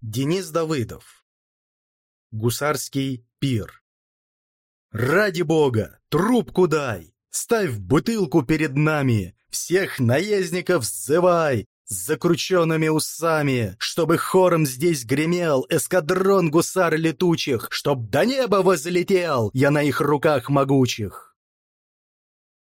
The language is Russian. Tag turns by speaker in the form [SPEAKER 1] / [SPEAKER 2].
[SPEAKER 1] Денис Давыдов. Гусарский пир. «Ради бога, трубку дай! Ставь бутылку перед нами! Всех наездников взывай! С закрученными усами, чтобы хором здесь гремел эскадрон гусар летучих, чтоб до неба возлетел я на их руках могучих!»